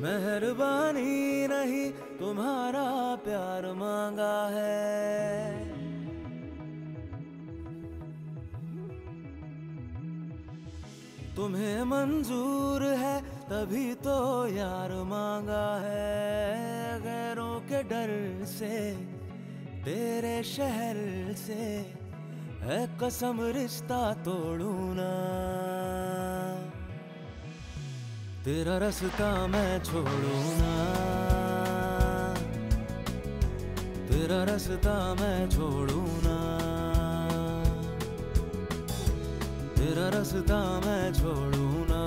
मेहरबानी नहीं तुम्हारा प्यार मांगा है। तुम्हें मंजूर है, तभी तो यार मांगा है। गैरों के डर से, तेरे शहर से है कसम रिश्ता तोड़ू ना। तेरा रास्ता मैं छोड़ू ना तेरा रास्ता मैं छोड़ू ना तेरा रास्ता मैं छोड़ू ना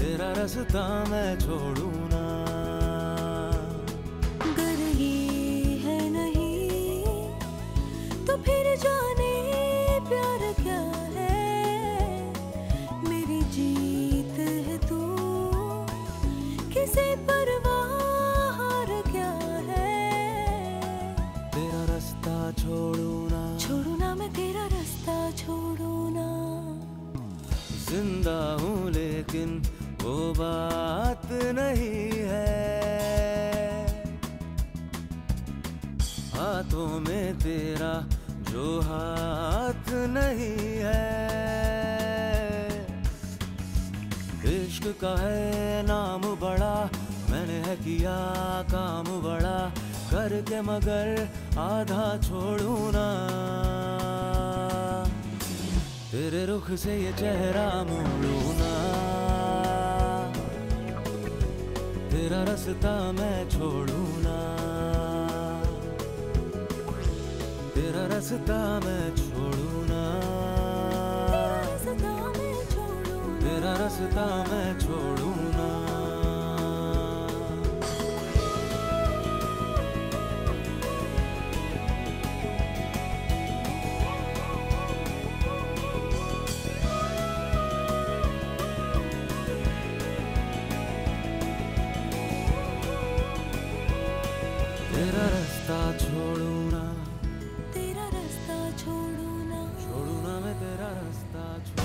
तेरा रास्ता मैं छोड़ू ज़िंदा हूँ लेकिन वो बात नहीं है। हाथों में तेरा जो हाथ नहीं है। इश्क का है नाम बड़ा, मैंने है किया काम बड़ा, करके मगर आधा छोड़ू ना। तेरे रुख से ये चेहरा मोड़ू ना तेरा रास्ता मैं छोड़ू ना तेरा रास्ता मैं छोड़ू ना तेरा रास्ता मैं छोड़ू तेरा रास्ता छोड़ू ना तेरा रास्ता छोड़ू ना छोड़ू ना मैं तेरा रास्ता छोड़ू